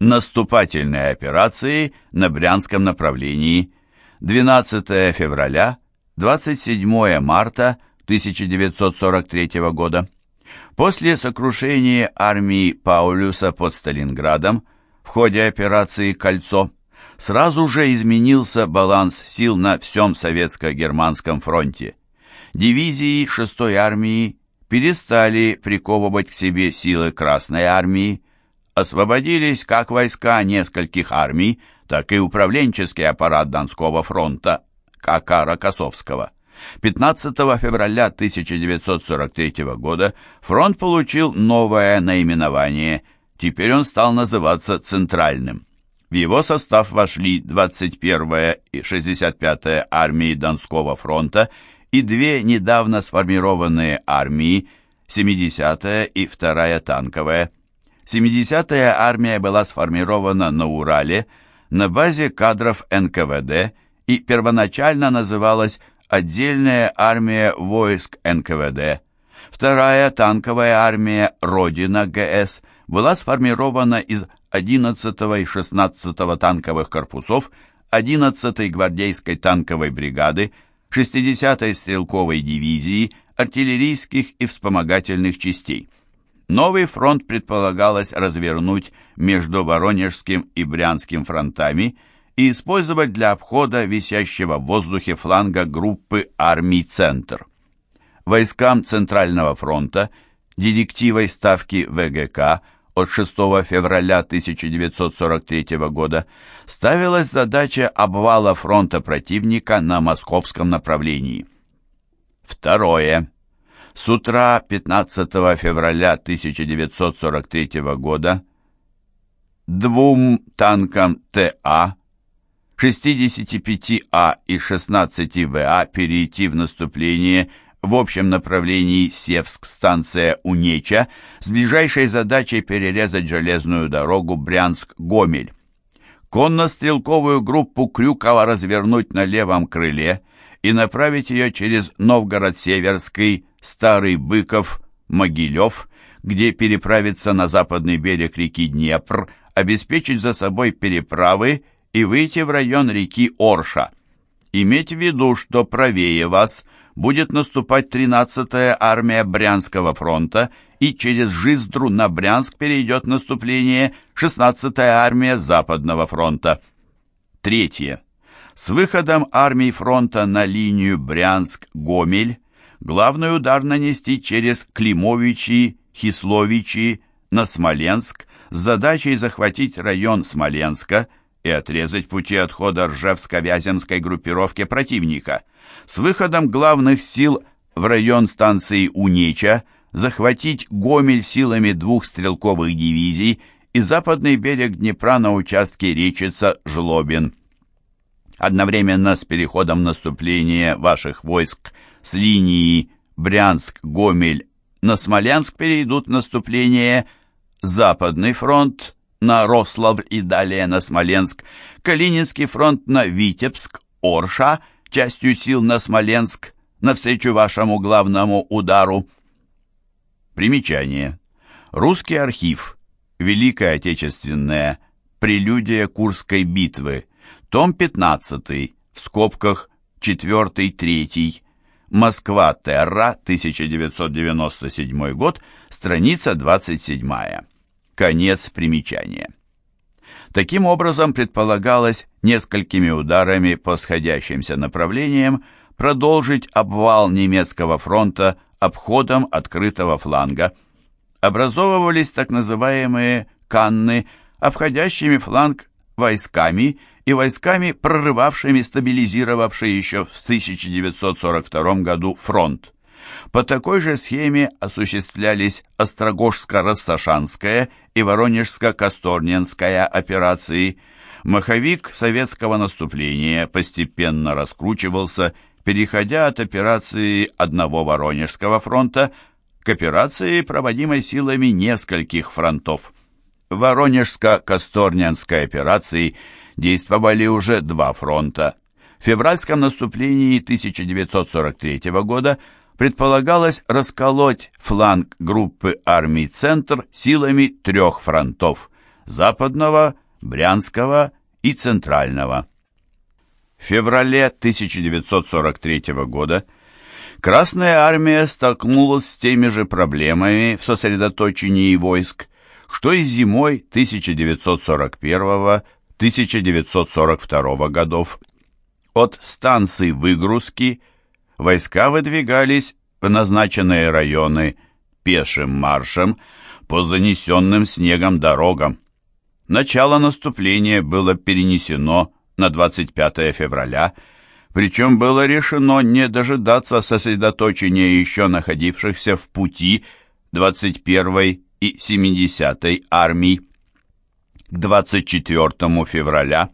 Наступательные операции на Брянском направлении 12 февраля, 27 марта 1943 года. После сокрушения армии Паулюса под Сталинградом в ходе операции «Кольцо» сразу же изменился баланс сил на всем советско-германском фронте. Дивизии 6-й армии перестали приковывать к себе силы Красной армии, освободились как войска нескольких армий, так и управленческий аппарат Донского фронта, КК Рокоссовского. 15 февраля 1943 года фронт получил новое наименование, теперь он стал называться Центральным. В его состав вошли 21-я и 65-я армии Донского фронта и две недавно сформированные армии, 70-я и 2-я танковая. 70-я армия была сформирована на Урале на базе кадров НКВД и первоначально называлась Отдельная армия войск НКВД. Вторая танковая армия Родина ГС была сформирована из 11 и 16 танковых корпусов 11-й гвардейской танковой бригады, 60-й стрелковой дивизии, артиллерийских и вспомогательных частей. Новый фронт предполагалось развернуть между Воронежским и Брянским фронтами и использовать для обхода висящего в воздухе фланга группы армий «Центр». Войскам Центрального фронта директивой Ставки ВГК от 6 февраля 1943 года ставилась задача обвала фронта противника на московском направлении. Второе. С утра 15 февраля 1943 года двум танкам ТА, 65А и 16ВА перейти в наступление в общем направлении Севск-станция Унеча с ближайшей задачей перерезать железную дорогу Брянск-Гомель. Конно-стрелковую группу Крюкова развернуть на левом крыле и направить ее через Новгород-Северский, Старый Быков, Могилев, где переправиться на западный берег реки Днепр, обеспечить за собой переправы и выйти в район реки Орша. Иметь в виду, что правее вас будет наступать 13-я армия Брянского фронта и через Жиздру на Брянск перейдет наступление 16-я армия Западного фронта. Третье. С выходом армий фронта на линию Брянск-Гомель главный удар нанести через Климовичи, Хисловичи на Смоленск с задачей захватить район Смоленска и отрезать пути отхода Ржевско-Вяземской группировки противника. С выходом главных сил в район станции Унеча захватить Гомель силами двух стрелковых дивизий и западный берег Днепра на участке Речица-Жлобин. Одновременно с переходом наступления ваших войск с линии Брянск-Гомель на Смоленск перейдут наступление Западный фронт на Рославль и далее на Смоленск, Калининский фронт на Витебск, Орша, частью сил на Смоленск, навстречу вашему главному удару. Примечание. Русский архив. Великая Отечественная. Прелюдия Курской битвы. Том 15. В скобках 4-3. Москва, Терра, 1997 год, страница 27. Конец примечания. Таким образом, предполагалось несколькими ударами по сходящимся направлениям продолжить обвал немецкого фронта обходом открытого фланга. Образовывались так называемые «канны», обходящими фланг войсками и войсками, прорывавшими стабилизировавший еще в 1942 году фронт. По такой же схеме осуществлялись Острогожско-Рассашанская и Воронежско-Касторненская операции. Маховик советского наступления постепенно раскручивался, переходя от операции одного Воронежского фронта к операции, проводимой силами нескольких фронтов. В Воронежско-Касторненской операции – действовали уже два фронта. В февральском наступлении 1943 года предполагалось расколоть фланг группы армий «Центр» силами трех фронтов – Западного, Брянского и Центрального. В феврале 1943 года Красная армия столкнулась с теми же проблемами в сосредоточении войск, что и зимой 1941-1942 годов. От станций выгрузки войска выдвигались в назначенные районы пешим маршем по занесенным снегом дорогам. Начало наступления было перенесено на 25 февраля, причем было решено не дожидаться сосредоточения еще находившихся в пути 21 и 70-й армий. К 24 февраля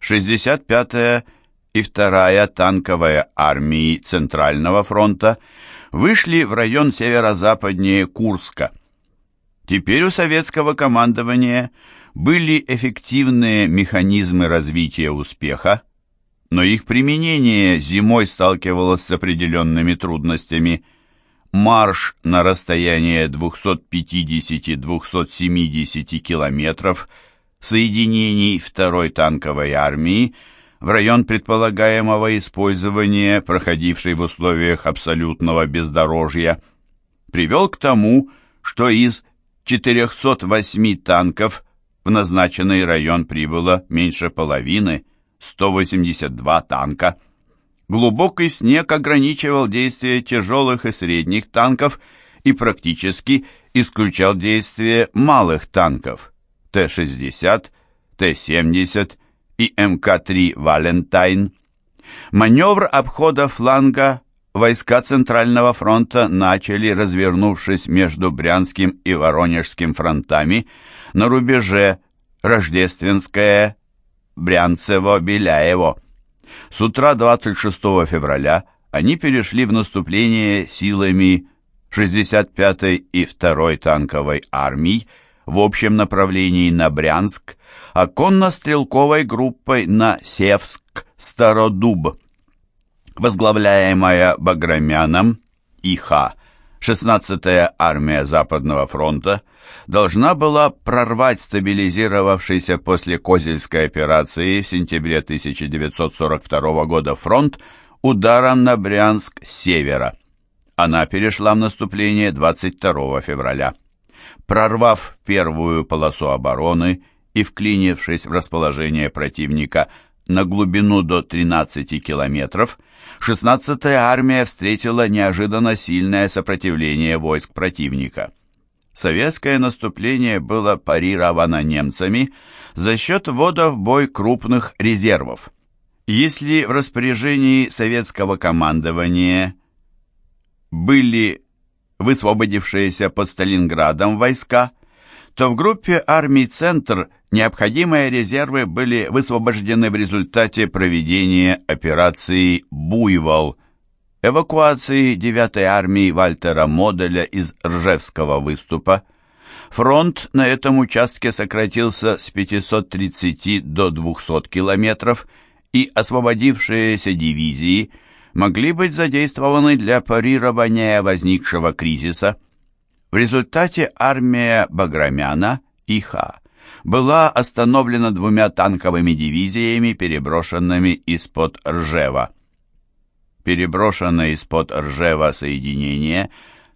65-я и 2-я танковая армии Центрального фронта вышли в район северо-западнее Курска. Теперь у советского командования были эффективные механизмы развития успеха, но их применение зимой сталкивалось с определенными трудностями. Марш на расстояние 250-270 километров соединений второй танковой армии в район предполагаемого использования, проходившей в условиях абсолютного бездорожья, привел к тому, что из 408 танков в назначенный район прибыло меньше половины, 182 танка. Глубокий снег ограничивал действие тяжелых и средних танков и практически исключал действие малых танков Т-60, Т-70 и МК-3 «Валентайн». Маневр обхода фланга войска Центрального фронта начали, развернувшись между Брянским и Воронежским фронтами, на рубеже Рождественское, Брянцево-Беляево. С утра 26 февраля они перешли в наступление силами 65-й и 2-й танковой армий в общем направлении на Брянск, а конно-стрелковой группой на Севск-Стародуб. Возглавляемая Баграмяном ИХ 16-я армия Западного фронта должна была прорвать стабилизировавшийся после Козельской операции в сентябре 1942 года фронт ударом на Брянск с севера. Она перешла в наступление 22 февраля. Прорвав первую полосу обороны и вклинившись в расположение противника на глубину до 13 километров, 16-я армия встретила неожиданно сильное сопротивление войск противника. Советское наступление было парировано немцами за счет ввода в бой крупных резервов. Если в распоряжении советского командования были высвободившиеся под Сталинградом войска, то в группе армий «Центр» необходимые резервы были высвобождены в результате проведения операции «Буйвол», эвакуации 9-й армии Вальтера Моделя из Ржевского выступа. Фронт на этом участке сократился с 530 до 200 километров, и освободившиеся дивизии могли быть задействованы для парирования возникшего кризиса – в результате армия Баграмяна, Иха, была остановлена двумя танковыми дивизиями, переброшенными из-под Ржева. Переброшенные из-под Ржева соединения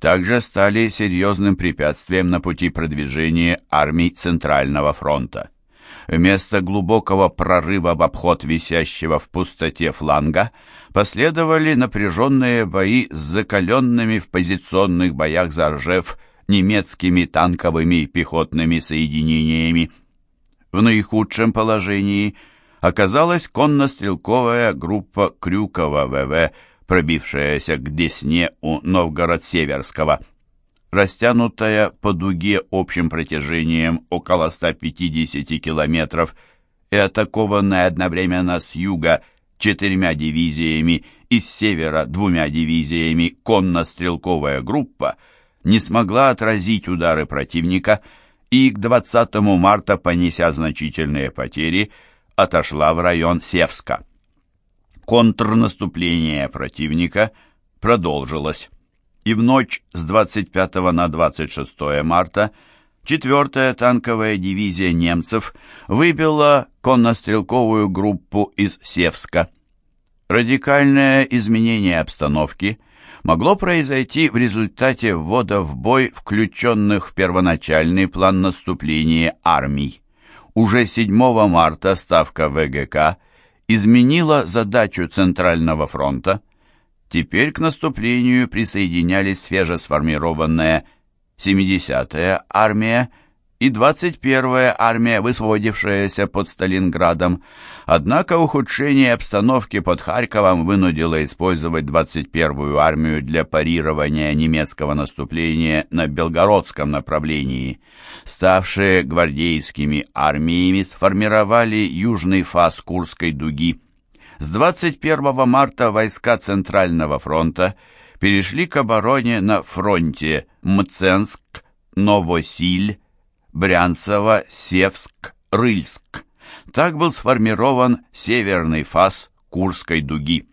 также стали серьезным препятствием на пути продвижения армий Центрального фронта. Вместо глубокого прорыва в обход висящего в пустоте фланга последовали напряженные бои с закаленными в позиционных боях за Ржев немецкими танковыми и пехотными соединениями. В наихудшем положении оказалась конно-стрелковая группа Крюкова ВВ, пробившаяся к Десне у Новгород-Северского – растянутая по дуге общим протяжением около 150 километров и атакованная одновременно с юга четырьмя дивизиями и с севера двумя дивизиями конно-стрелковая группа не смогла отразить удары противника и к 20 марта, понеся значительные потери, отошла в район Севска. Контрнаступление противника продолжилось и в ночь с 25 на 26 марта 4-я танковая дивизия немцев выбила конно-стрелковую группу из Севска. Радикальное изменение обстановки могло произойти в результате ввода в бой включенных в первоначальный план наступления армий. Уже 7 марта Ставка ВГК изменила задачу Центрального фронта. Теперь к наступлению присоединялись свежесформированная 70-я армия и 21-я армия, высвободившаяся под Сталинградом. Однако ухудшение обстановки под Харьковом вынудило использовать 21-ю армию для парирования немецкого наступления на Белгородском направлении. Ставшие гвардейскими армиями сформировали южный фас Курской дуги. С 21 марта войска Центрального фронта перешли к обороне на фронте Мценск, Новосиль, Брянцево, Севск, Рыльск. Так был сформирован северный фас Курской дуги.